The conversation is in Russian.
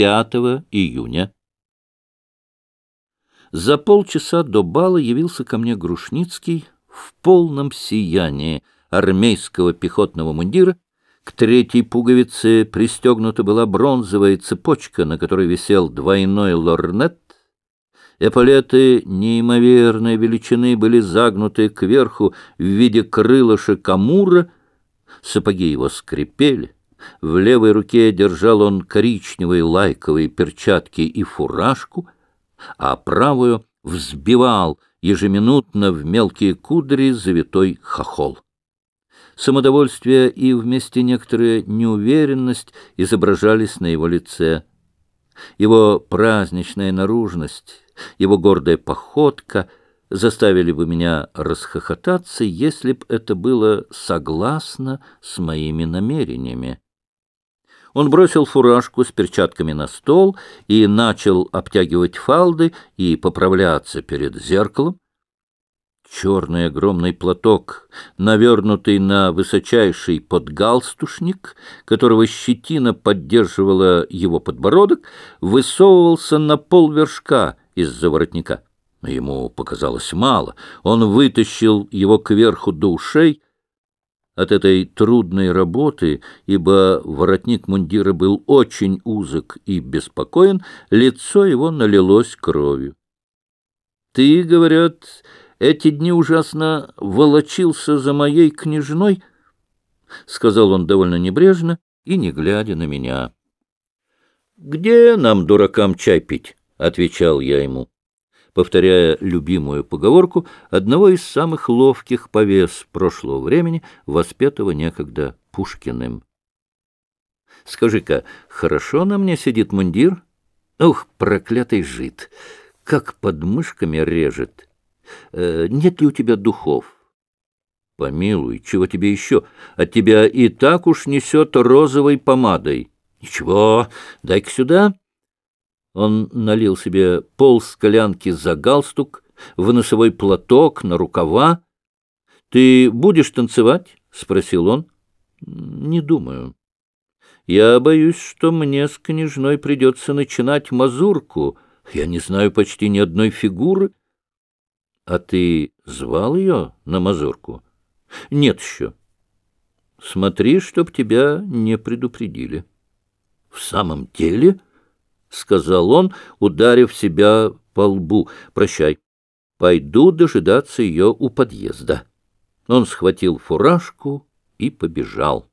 5 июня. За полчаса до бала явился ко мне Грушницкий в полном сиянии армейского пехотного мундира. К третьей пуговице пристегнута была бронзовая цепочка, на которой висел двойной лорнет. Эполеты неимоверной величины были загнуты кверху в виде крылышек амура, сапоги его скрипели. В левой руке держал он коричневые лайковые перчатки и фуражку, а правую взбивал ежеминутно в мелкие кудри завитой хохол. Самодовольствие и вместе некоторая неуверенность изображались на его лице. Его праздничная наружность, его гордая походка заставили бы меня расхохотаться, если б это было согласно с моими намерениями. Он бросил фуражку с перчатками на стол и начал обтягивать фалды и поправляться перед зеркалом. Черный огромный платок, навернутый на высочайший подгалстушник, которого щетина поддерживала его подбородок, высовывался на полвершка из-за воротника. Ему показалось мало. Он вытащил его кверху до ушей, от этой трудной работы, ибо воротник мундира был очень узок и беспокоен, лицо его налилось кровью. — Ты, говорят, эти дни ужасно волочился за моей княжной? — сказал он довольно небрежно и не глядя на меня. — Где нам, дуракам, чай пить? — отвечал я ему повторяя любимую поговорку одного из самых ловких повес прошлого времени, воспетого некогда Пушкиным. «Скажи-ка, хорошо на мне сидит мундир? Ух, проклятый жид! Как под мышками режет! Э, нет ли у тебя духов?» «Помилуй, чего тебе еще? От тебя и так уж несет розовой помадой. Ничего, дай-ка сюда». Он налил себе пол склянки за галстук, в носовой платок, на рукава. — Ты будешь танцевать? — спросил он. — Не думаю. Я боюсь, что мне с княжной придется начинать мазурку. Я не знаю почти ни одной фигуры. — А ты звал ее на мазурку? — Нет еще. — Смотри, чтоб тебя не предупредили. — В самом деле... — сказал он, ударив себя по лбу. — Прощай. Пойду дожидаться ее у подъезда. Он схватил фуражку и побежал.